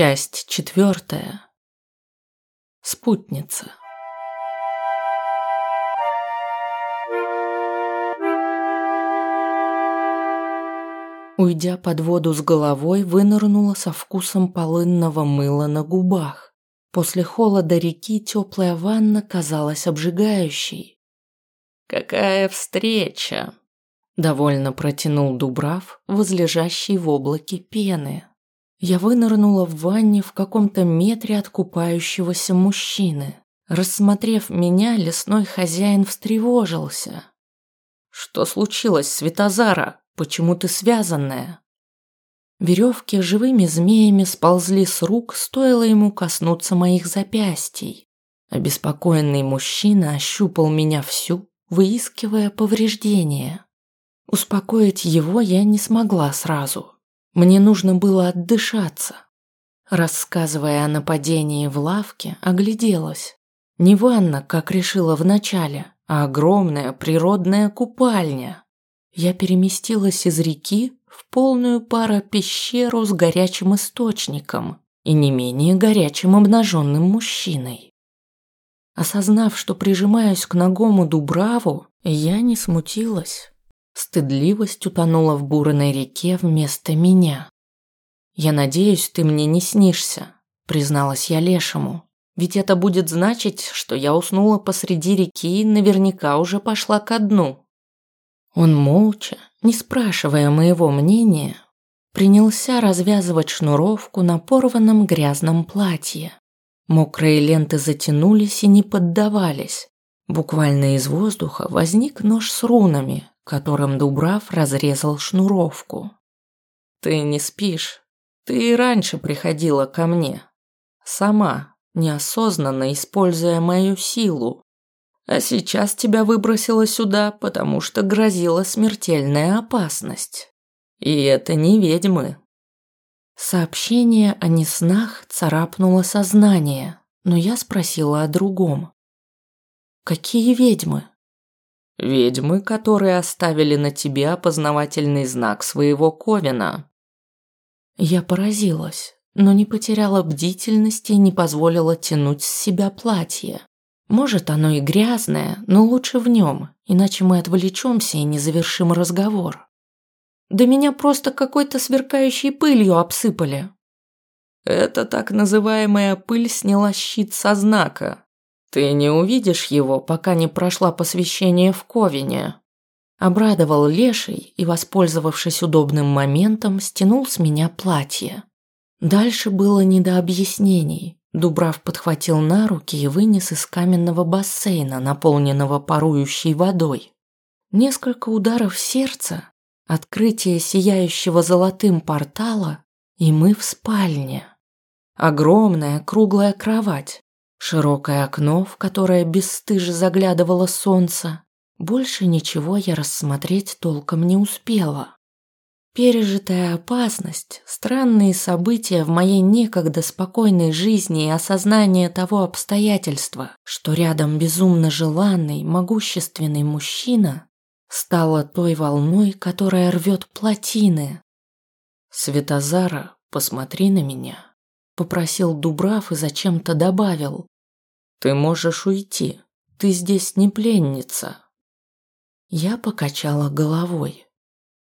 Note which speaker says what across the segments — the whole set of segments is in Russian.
Speaker 1: Часть четвертая. Спутница. Уйдя под воду с головой, вынырнула со вкусом полынного мыла на губах. После холода реки теплая ванна казалась обжигающей. «Какая встреча!» – довольно протянул Дубрав, возлежащий в облаке пены. Я вынырнула в ванне в каком-то метре от купающегося мужчины. Рассмотрев меня, лесной хозяин встревожился. «Что случилось, Светозара?» Почему ты связанная?» Веревки живыми змеями сползли с рук, стоило ему коснуться моих запястий. Обеспокоенный мужчина ощупал меня всю, выискивая повреждения. Успокоить его я не смогла сразу. Мне нужно было отдышаться. Рассказывая о нападении в лавке, огляделась. Не ванна, как решила вначале, а огромная природная купальня. Я переместилась из реки в полную пещеру с горячим источником и не менее горячим обнаженным мужчиной. Осознав, что прижимаюсь к ногому Дубраву, я не смутилась. Стыдливость утонула в бурной реке вместо меня. «Я надеюсь, ты мне не снишься», – призналась я Лешему. «Ведь это будет значить, что я уснула посреди реки и наверняка уже пошла ко дну». Он молча, не спрашивая моего мнения, принялся развязывать шнуровку на порванном грязном платье. Мокрые ленты затянулись и не поддавались. Буквально из воздуха возник нож с рунами, которым Дубрав разрезал шнуровку. «Ты не спишь. Ты и раньше приходила ко мне. Сама, неосознанно используя мою силу. А сейчас тебя выбросило сюда, потому что грозила смертельная опасность. И это не ведьмы. Сообщение о неснах царапнуло сознание, но я спросила о другом. Какие ведьмы? Ведьмы, которые оставили на тебе опознавательный знак своего ковена. Я поразилась, но не потеряла бдительности и не позволила тянуть с себя платье. Может, оно и грязное, но лучше в нем, иначе мы отвлечемся и не завершим разговор. Да меня просто какой-то сверкающей пылью обсыпали. Это так называемая пыль сняла щит со знака. Ты не увидишь его, пока не прошла посвящение в Ковине. Обрадовал Леший и, воспользовавшись удобным моментом, стянул с меня платье. Дальше было не до объяснений. Дубрав подхватил на руки и вынес из каменного бассейна, наполненного парующей водой. Несколько ударов сердца, открытие сияющего золотым портала, и мы в спальне. Огромная круглая кровать, широкое окно, в которое бесстыже заглядывало солнце. Больше ничего я рассмотреть толком не успела. Пережитая опасность, странные события в моей некогда спокойной жизни и осознание того обстоятельства, что рядом безумно желанный, могущественный мужчина, стало той волной, которая рвет плотины. «Светозара, посмотри на меня», – попросил Дубрав и зачем-то добавил. «Ты можешь уйти, ты здесь не пленница». Я покачала головой.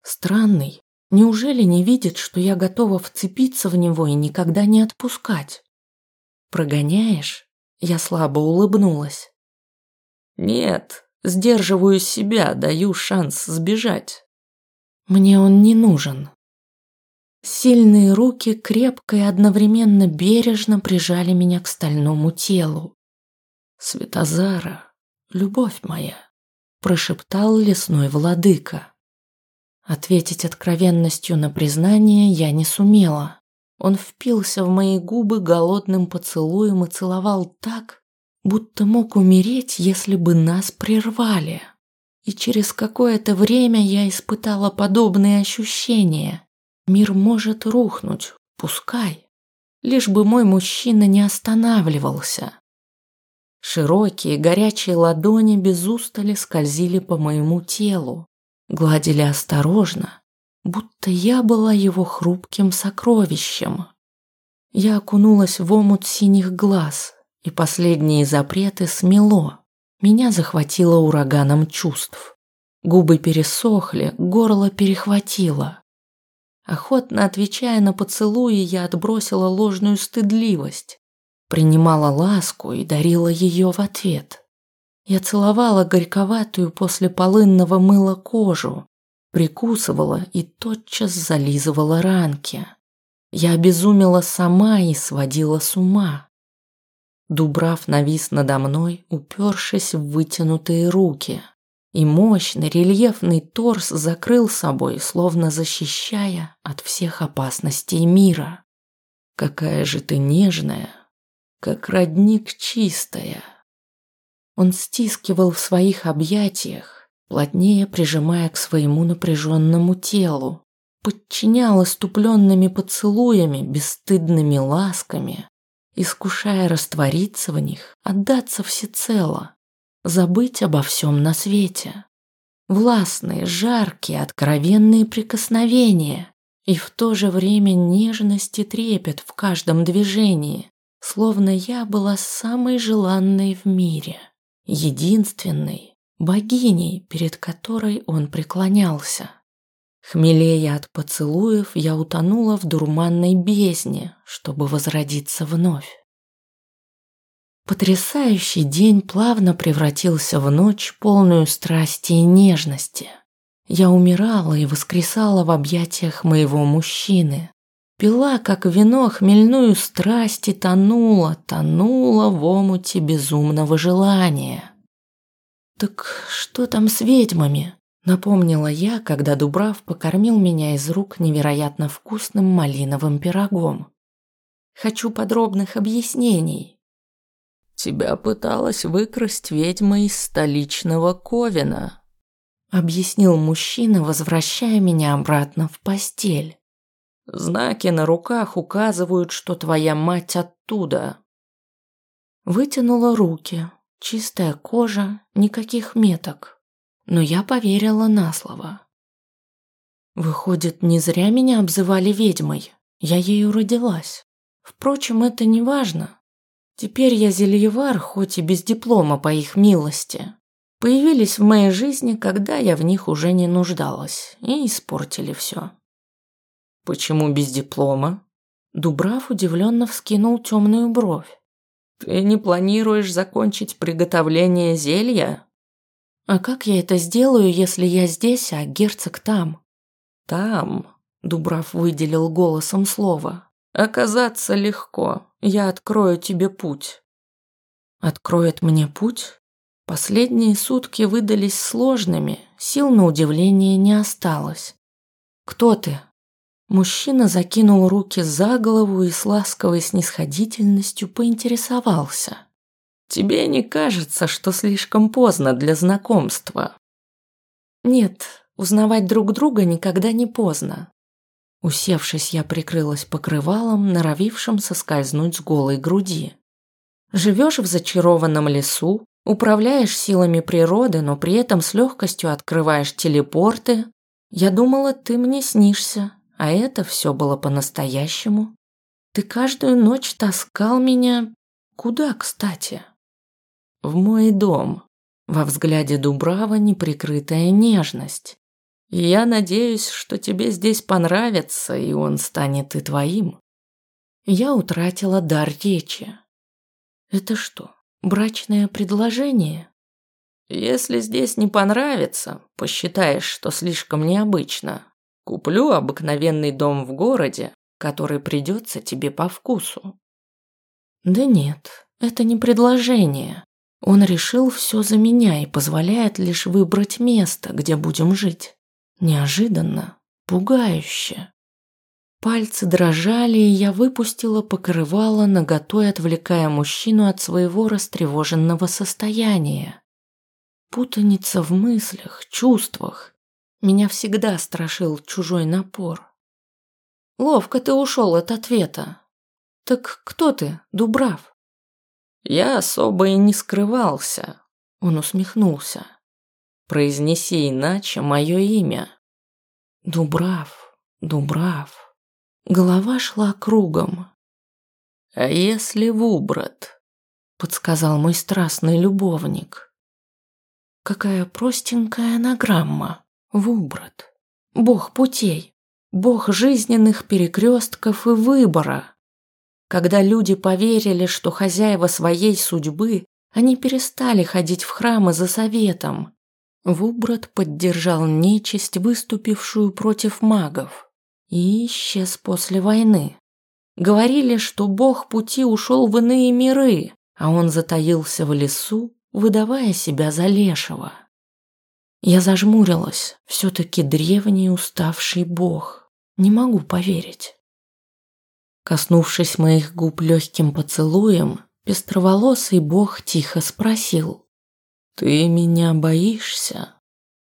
Speaker 1: Странный, Неужели не видит, что я готова вцепиться в него и никогда не отпускать? Прогоняешь? Я слабо улыбнулась. Нет, сдерживаю себя, даю шанс сбежать. Мне он не нужен. Сильные руки крепко и одновременно бережно прижали меня к стальному телу. Светозара, любовь моя, прошептал лесной владыка. Ответить откровенностью на признание я не сумела. Он впился в мои губы голодным поцелуем и целовал так, будто мог умереть, если бы нас прервали. И через какое-то время я испытала подобные ощущения. Мир может рухнуть, пускай. Лишь бы мой мужчина не останавливался. Широкие горячие ладони без устали скользили по моему телу, гладили осторожно, будто я была его хрупким сокровищем. Я окунулась в омут синих глаз, и последние запреты смело. Меня захватило ураганом чувств. Губы пересохли, горло перехватило. Охотно отвечая на поцелуи, я отбросила ложную стыдливость, принимала ласку и дарила ее в ответ. Я целовала горьковатую после полынного мыла кожу, прикусывала и тотчас зализывала ранки. Я обезумела сама и сводила с ума. Дубрав навис надо мной, упершись в вытянутые руки, и мощный рельефный торс закрыл собой, словно защищая от всех опасностей мира. Какая же ты нежная, как родник чистая. Он стискивал в своих объятиях, плотнее прижимая к своему напряженному телу, подчинял иступленными поцелуями, бесстыдными ласками, искушая раствориться в них, отдаться всецело, забыть обо всем на свете. Властные, жаркие, откровенные прикосновения и в то же время нежность и трепет в каждом движении, словно я была самой желанной в мире, единственной, богиней, перед которой он преклонялся. Хмелея от поцелуев, я утонула в дурманной бездне, чтобы возродиться вновь. Потрясающий день плавно превратился в ночь, полную страсти и нежности. Я умирала и воскресала в объятиях моего мужчины. Пила, как вино, хмельную страсть и тонула, тонула в омуте безумного желания. «Так что там с ведьмами?» Напомнила я, когда Дубрав покормил меня из рук невероятно вкусным малиновым пирогом. Хочу подробных объяснений. Тебя пыталась выкрасть ведьма из столичного Ковина, объяснил мужчина, возвращая меня обратно в постель. Знаки на руках указывают, что твоя мать оттуда. Вытянула руки, чистая кожа, никаких меток но я поверила на слово. Выходит, не зря меня обзывали ведьмой. Я ею родилась. Впрочем, это не важно. Теперь я зельевар, хоть и без диплома по их милости. Появились в моей жизни, когда я в них уже не нуждалась, и испортили все. Почему без диплома? Дубрав удивленно вскинул темную бровь. Ты не планируешь закончить приготовление зелья? А как я это сделаю, если я здесь, а герцог там? Там, Дубрав выделил голосом слово. Оказаться легко. Я открою тебе путь. Откроет мне путь? Последние сутки выдались сложными, сил на удивление не осталось. Кто ты? Мужчина закинул руки за голову и с ласковой снисходительностью поинтересовался. Тебе не кажется, что слишком поздно для знакомства? Нет, узнавать друг друга никогда не поздно. Усевшись, я прикрылась покрывалом, норовившим соскользнуть с голой груди. Живешь в зачарованном лесу, управляешь силами природы, но при этом с легкостью открываешь телепорты. Я думала, ты мне снишься, а это все было по-настоящему. Ты каждую ночь таскал меня... Куда, кстати? в мой дом. Во взгляде Дубрава неприкрытая нежность. Я надеюсь, что тебе здесь понравится, и он станет и твоим. Я утратила дар речи. Это что, брачное предложение? Если здесь не понравится, посчитаешь, что слишком необычно, куплю обыкновенный дом в городе, который придется тебе по вкусу. Да нет, это не предложение. Он решил все за меня и позволяет лишь выбрать место, где будем жить. Неожиданно, пугающе. Пальцы дрожали, и я выпустила покрывало, наготой отвлекая мужчину от своего растревоженного состояния. Путаница в мыслях, чувствах. Меня всегда страшил чужой напор. Ловко ты ушел от ответа. Так кто ты, Дубрав? Я особо и не скрывался. Он усмехнулся. Произнеси иначе мое имя. Дубрав, Дубрав. Голова шла кругом. «А если Вубрат?» – подсказал мой страстный любовник. Какая простенькая анаграмма. Вубрат. Бог путей. Бог жизненных перекрестков и выбора. Когда люди поверили, что хозяева своей судьбы, они перестали ходить в храмы за советом. Вубрат поддержал нечисть, выступившую против магов, и исчез после войны. Говорили, что бог пути ушел в иные миры, а он затаился в лесу, выдавая себя за лешего. Я зажмурилась, все-таки древний уставший бог. Не могу поверить. Коснувшись моих губ легким поцелуем, пестроволосый бог тихо спросил. «Ты меня боишься?»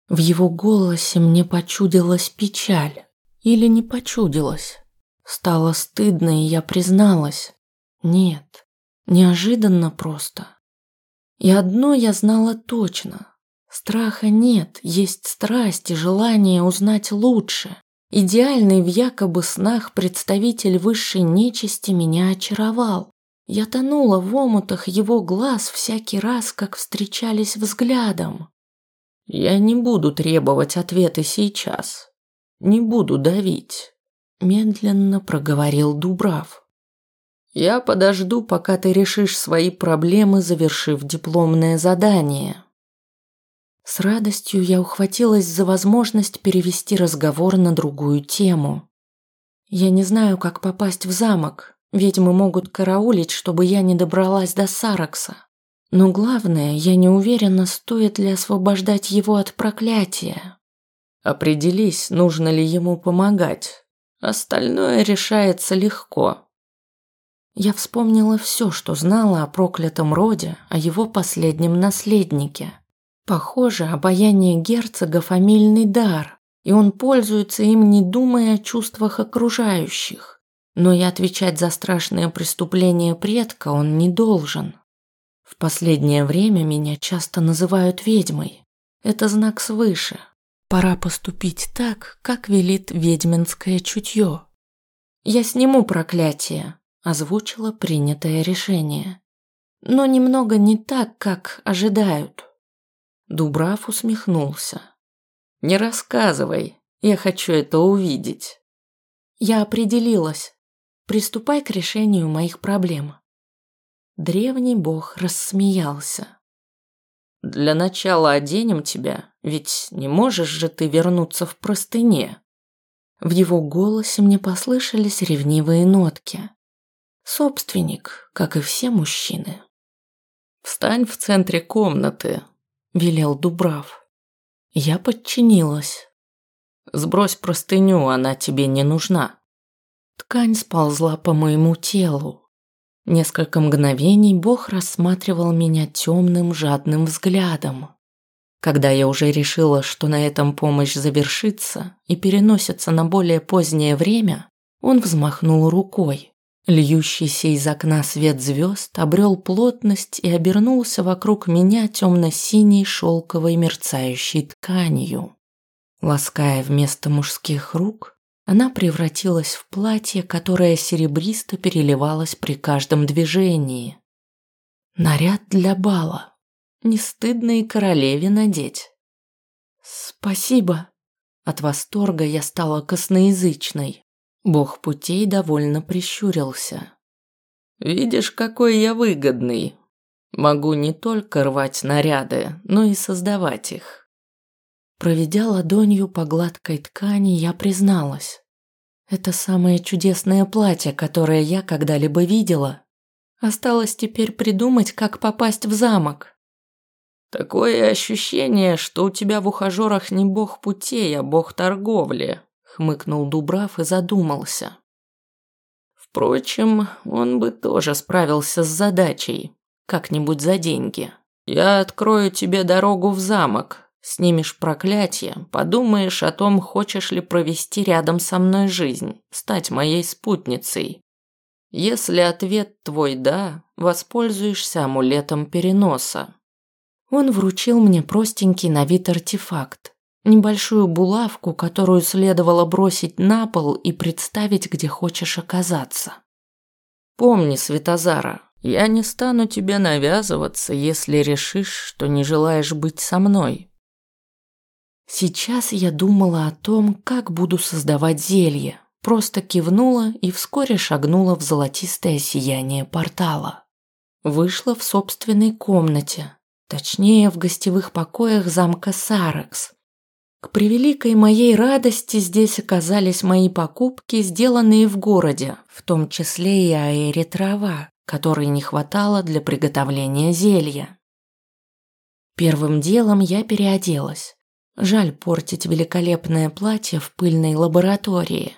Speaker 1: В его голосе мне почудилась печаль. Или не почудилась. Стало стыдно, и я призналась. Нет, неожиданно просто. И одно я знала точно. Страха нет, есть страсть и желание узнать лучше. Идеальный в якобы снах представитель высшей нечисти меня очаровал. Я тонула в омутах его глаз всякий раз, как встречались взглядом. Я не буду требовать ответы сейчас. Не буду давить. Медленно проговорил Дубрав. Я подожду, пока ты решишь свои проблемы, завершив дипломное задание. С радостью я ухватилась за возможность перевести разговор на другую тему. Я не знаю, как попасть в замок. Ведьмы могут караулить, чтобы я не добралась до Саракса. Но главное, я не уверена, стоит ли освобождать его от проклятия. Определись, нужно ли ему помогать. Остальное решается легко. Я вспомнила все, что знала о проклятом роде, о его последнем наследнике. Похоже, обаяние герцога – фамильный дар, и он пользуется им, не думая о чувствах окружающих. Но и отвечать за страшное преступление предка он не должен. В последнее время меня часто называют ведьмой. Это знак свыше. Пора поступить так, как велит ведьминское чутье. Я сниму проклятие, озвучила принятое решение. Но немного не так, как ожидают. Дубрав усмехнулся. Не рассказывай, я хочу это увидеть. Я определилась. Приступай к решению моих проблем. Древний бог рассмеялся. Для начала оденем тебя, ведь не можешь же ты вернуться в простыне. В его голосе мне послышались ревнивые нотки. Собственник, как и все мужчины. «Встань в центре комнаты», – велел Дубрав. Я подчинилась. «Сбрось простыню, она тебе не нужна». Ткань сползла по моему телу. Несколько мгновений Бог рассматривал меня темным, жадным взглядом. Когда я уже решила, что на этом помощь завершится и переносится на более позднее время, он взмахнул рукой. Льющийся из окна свет звезд обрел плотность и обернулся вокруг меня темно-синей шелковой мерцающей тканью. Лаская вместо мужских рук, она превратилась в платье, которое серебристо переливалось при каждом движении. Наряд для бала. Не стыдно и королеве надеть. «Спасибо!» От восторга я стала косноязычной. Бог путей довольно прищурился. «Видишь, какой я выгодный. Могу не только рвать наряды, но и создавать их». Проведя ладонью по гладкой ткани, я призналась. Это самое чудесное платье, которое я когда-либо видела. Осталось теперь придумать, как попасть в замок. Такое ощущение, что у тебя в ухажерах не бог путей, а бог торговли, хмыкнул Дубрав и задумался. Впрочем, он бы тоже справился с задачей, как-нибудь за деньги. Я открою тебе дорогу в замок, снимешь проклятие, подумаешь о том, хочешь ли провести рядом со мной жизнь, стать моей спутницей. Если ответ твой «да», воспользуешься амулетом переноса. Он вручил мне простенький на вид артефакт, Небольшую булавку, которую следовало бросить на пол и представить, где хочешь оказаться. Помни, Светозара, я не стану тебе навязываться, если решишь, что не желаешь быть со мной. Сейчас я думала о том, как буду создавать зелье. Просто кивнула и вскоре шагнула в золотистое сияние портала. Вышла в собственной комнате, точнее в гостевых покоях замка Сарекс. К превеликой моей радости здесь оказались мои покупки, сделанные в городе, в том числе и аэри трава, которой не хватало для приготовления зелья. Первым делом я переоделась. Жаль портить великолепное платье в пыльной лаборатории.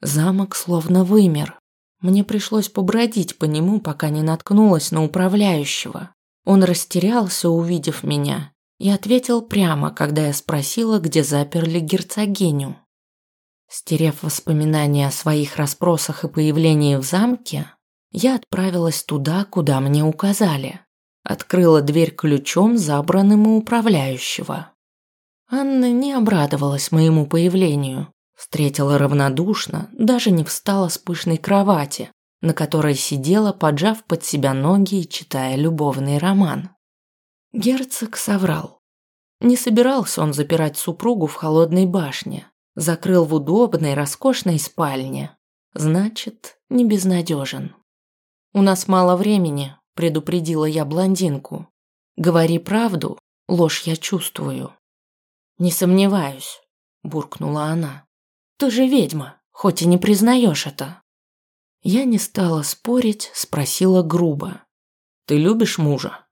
Speaker 1: Замок словно вымер. Мне пришлось побродить по нему, пока не наткнулась на управляющего. Он растерялся, увидев меня, и ответил прямо, когда я спросила, где заперли герцогиню. Стерев воспоминания о своих расспросах и появлении в замке, я отправилась туда, куда мне указали. Открыла дверь ключом, забранным у управляющего. Анна не обрадовалась моему появлению. Встретила равнодушно, даже не встала с пышной кровати, на которой сидела, поджав под себя ноги и читая любовный роман. Герцог соврал. Не собирался он запирать супругу в холодной башне. Закрыл в удобной, роскошной спальне. Значит, не безнадежен. «У нас мало времени», – предупредила я блондинку. «Говори правду, ложь я чувствую». «Не сомневаюсь», – буркнула она. «Ты же ведьма, хоть и не признаешь это». Я не стала спорить, спросила грубо. «Ты любишь мужа?»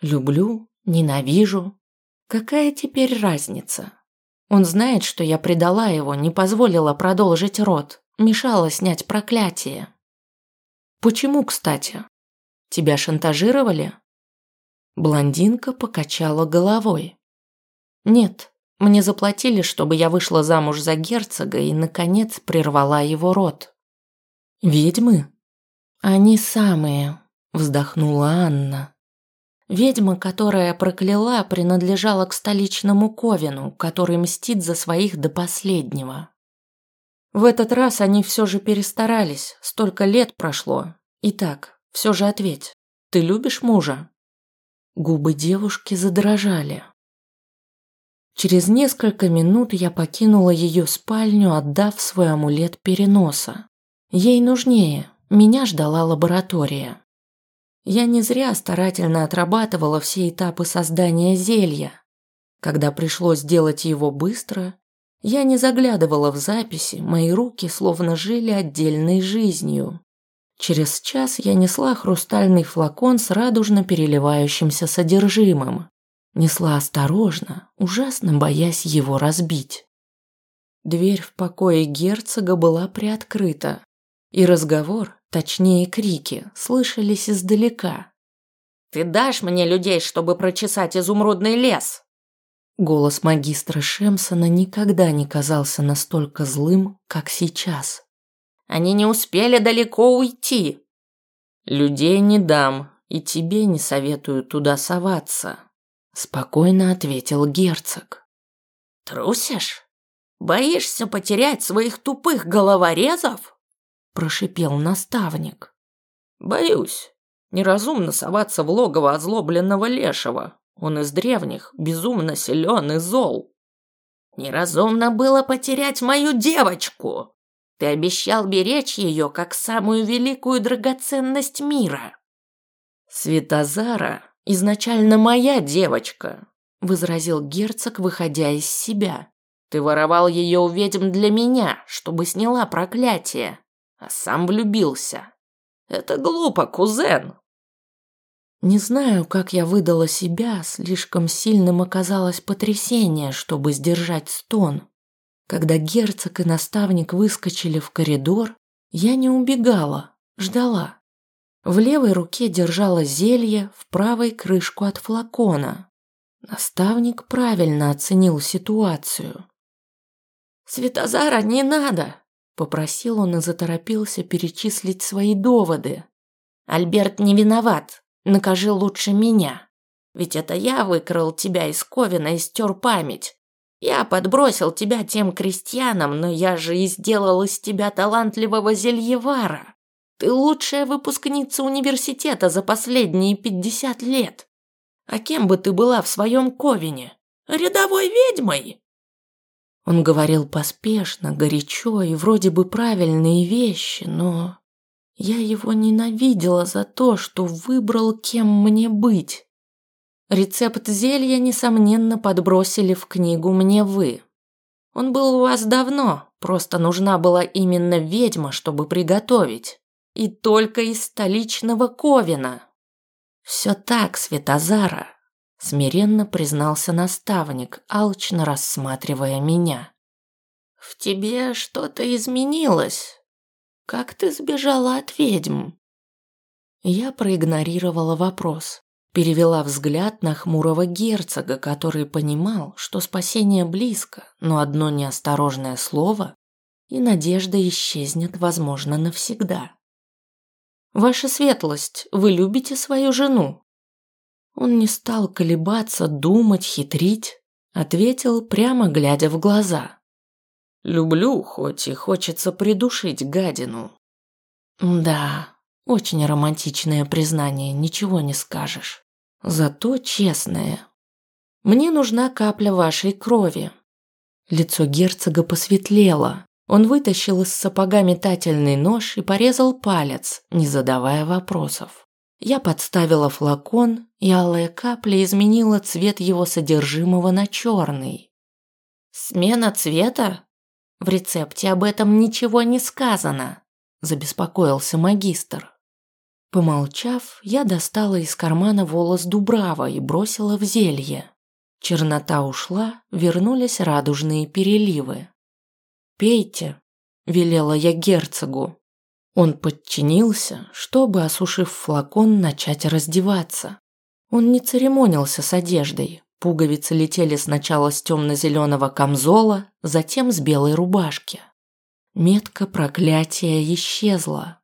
Speaker 1: «Люблю, ненавижу. Какая теперь разница? Он знает, что я предала его, не позволила продолжить род, мешала снять проклятие». «Почему, кстати? Тебя шантажировали?» Блондинка покачала головой. Нет, мне заплатили, чтобы я вышла замуж за герцога и, наконец, прервала его род. Ведьмы? Они самые, вздохнула Анна. Ведьма, которая прокляла, принадлежала к столичному Ковину, который мстит за своих до последнего. В этот раз они все же перестарались, столько лет прошло. Итак, все же ответь, ты любишь мужа? Губы девушки задрожали. Через несколько минут я покинула ее спальню, отдав свой амулет переноса. Ей нужнее, меня ждала лаборатория. Я не зря старательно отрабатывала все этапы создания зелья. Когда пришлось сделать его быстро, я не заглядывала в записи, мои руки словно жили отдельной жизнью. Через час я несла хрустальный флакон с радужно переливающимся содержимым. Несла осторожно, ужасно боясь его разбить. Дверь в покое герцога была приоткрыта, и разговор, точнее крики, слышались издалека. «Ты дашь мне людей, чтобы прочесать изумрудный лес?» Голос магистра Шемсона никогда не казался настолько злым, как сейчас. «Они не успели далеко уйти!» «Людей не дам, и тебе не советую туда соваться», спокойно ответил герцог. Трусишь? Боишься потерять своих тупых головорезов? прошипел наставник. Боюсь. Неразумно соваться в логово озлобленного лешего. Он из древних, безумно силен и зол. Неразумно было потерять мою девочку. Ты обещал беречь ее как самую великую драгоценность мира. Светозара изначально моя девочка», – возразил герцог, выходя из себя. «Ты воровал ее у ведьм для меня, чтобы сняла проклятие, а сам влюбился. Это глупо, кузен». Не знаю, как я выдала себя, слишком сильным оказалось потрясение, чтобы сдержать стон. Когда герцог и наставник выскочили в коридор, я не убегала, ждала. В левой руке держала зелье, в правой крышку от флакона. Наставник правильно оценил ситуацию. «Светозара, не надо!» – попросил он и заторопился перечислить свои доводы. «Альберт не виноват, накажи лучше меня. Ведь это я выкрал тебя из Ковина и стер память. Я подбросил тебя тем крестьянам, но я же и сделал из тебя талантливого зельевара. Ты лучшая выпускница университета за последние пятьдесят лет. А кем бы ты была в своем ковине? Рядовой ведьмой?» Он говорил поспешно, горячо и вроде бы правильные вещи, но я его ненавидела за то, что выбрал, кем мне быть. Рецепт зелья, несомненно, подбросили в книгу мне вы. Он был у вас давно, просто нужна была именно ведьма, чтобы приготовить. И только из столичного Ковина. Все так, Светозара, смиренно признался наставник, алчно рассматривая меня. В тебе что-то изменилось. Как ты сбежала от ведьм? Я проигнорировала вопрос. Перевела взгляд на хмурого герцога, который понимал, что спасение близко, но одно неосторожное слово, и надежда исчезнет, возможно, навсегда. «Ваша светлость, вы любите свою жену?» Он не стал колебаться, думать, хитрить, ответил, прямо глядя в глаза. «Люблю, хоть и хочется придушить гадину». «Да, очень романтичное признание, ничего не скажешь». Зато честное. Мне нужна капля вашей крови. Лицо герцога посветлело. Он вытащил из сапога метательный нож и порезал палец, не задавая вопросов. Я подставила флакон, и алая капля изменила цвет его содержимого на черный. «Смена цвета? В рецепте об этом ничего не сказано», – забеспокоился магистр. Помолчав, я достала из кармана волос Дубрава и бросила в зелье. Чернота ушла, вернулись радужные переливы. «Пейте», – велела я герцогу. Он подчинился, чтобы, осушив флакон, начать раздеваться. Он не церемонился с одеждой. Пуговицы летели сначала с темно-зеленого камзола, затем с белой рубашки. Метка проклятия исчезла,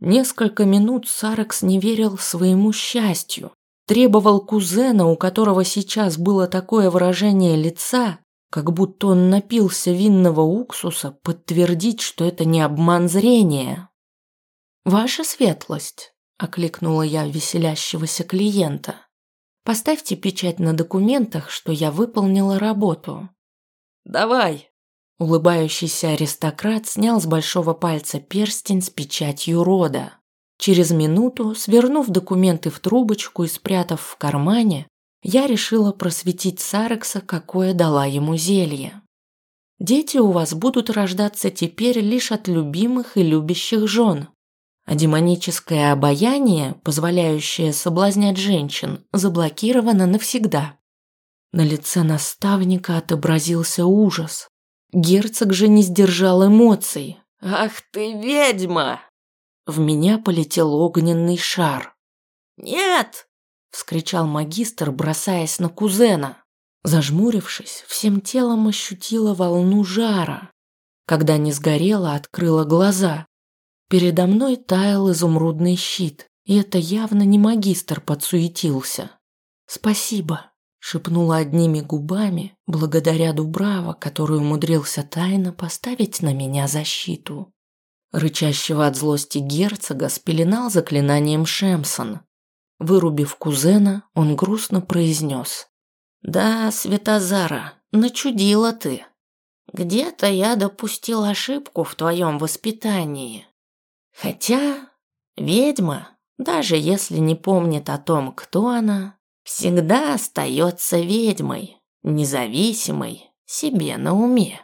Speaker 1: Несколько минут Саракс не верил своему счастью. Требовал кузена, у которого сейчас было такое выражение лица, как будто он напился винного уксуса, подтвердить, что это не обман зрения. «Ваша светлость», – окликнула я веселящегося клиента, – «поставьте печать на документах, что я выполнила работу».
Speaker 2: «Давай»,
Speaker 1: Улыбающийся аристократ снял с большого пальца перстень с печатью рода. Через минуту, свернув документы в трубочку и спрятав в кармане, я решила просветить Сарекса, какое дала ему зелье. Дети у вас будут рождаться теперь лишь от любимых и любящих жен, а демоническое обаяние, позволяющее соблазнять женщин, заблокировано навсегда. На лице наставника отобразился ужас. Герцог же не сдержал эмоций.
Speaker 2: «Ах ты ведьма!»
Speaker 1: В меня полетел огненный шар.
Speaker 2: «Нет!»
Speaker 1: – вскричал магистр, бросаясь на кузена. Зажмурившись, всем телом ощутила волну жара. Когда не сгорела, открыла глаза. Передо мной таял изумрудный щит, и это явно не магистр подсуетился. «Спасибо», шепнула одними губами, благодаря Дубрава, который умудрился тайно поставить на меня защиту. Рычащего от злости герцога спеленал заклинанием Шемсон. Вырубив кузена, он грустно произнес. «Да, Светозара, начудила ты. Где-то я допустил ошибку в твоем воспитании. Хотя ведьма, даже если не помнит о том, кто она, всегда остается ведьмой, независимой, себе на уме.